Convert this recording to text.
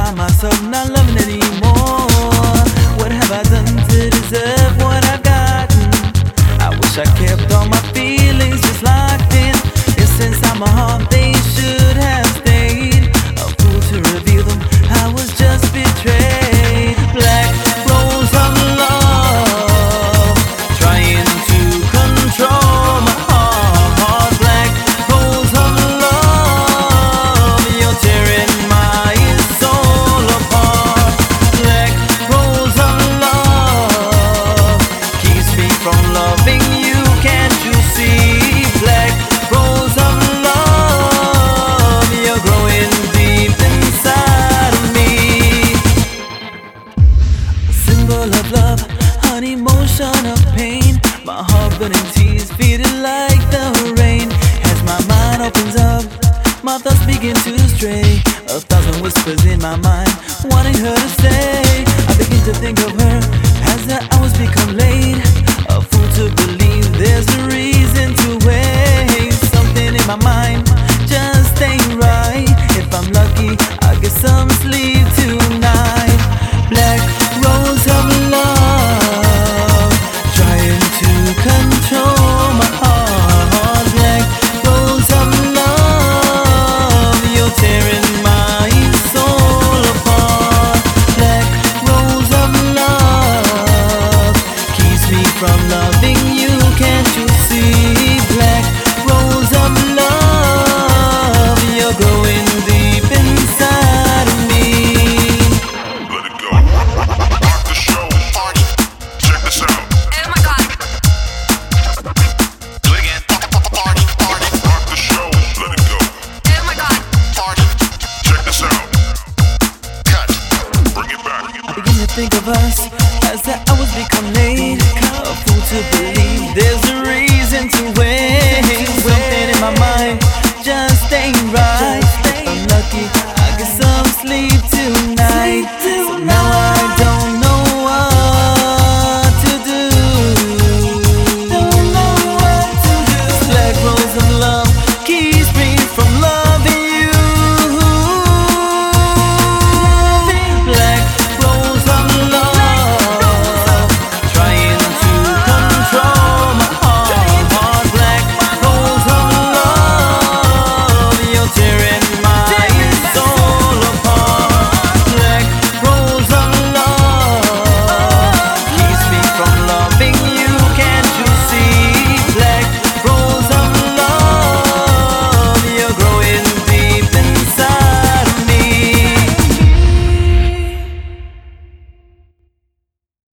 by myself, not loving anymore. What have I done to deserve what I've gotten? I wish I kept all my feelings just locked in. And since I'm a heart, they should have stayed. A fool to reveal them, I was just betrayed. from loving you, can't you see? Black rose of love, you're growing deep inside of me. A symbol of love, an emotion of pain. My heart burning tears, feeling like the rain. As my mind opens up, my thoughts begin to stray. A thousand whispers in my mind, wanting her to stay. I begin to think of her. Some think of us as the hours become late. Fool to believe there's a reason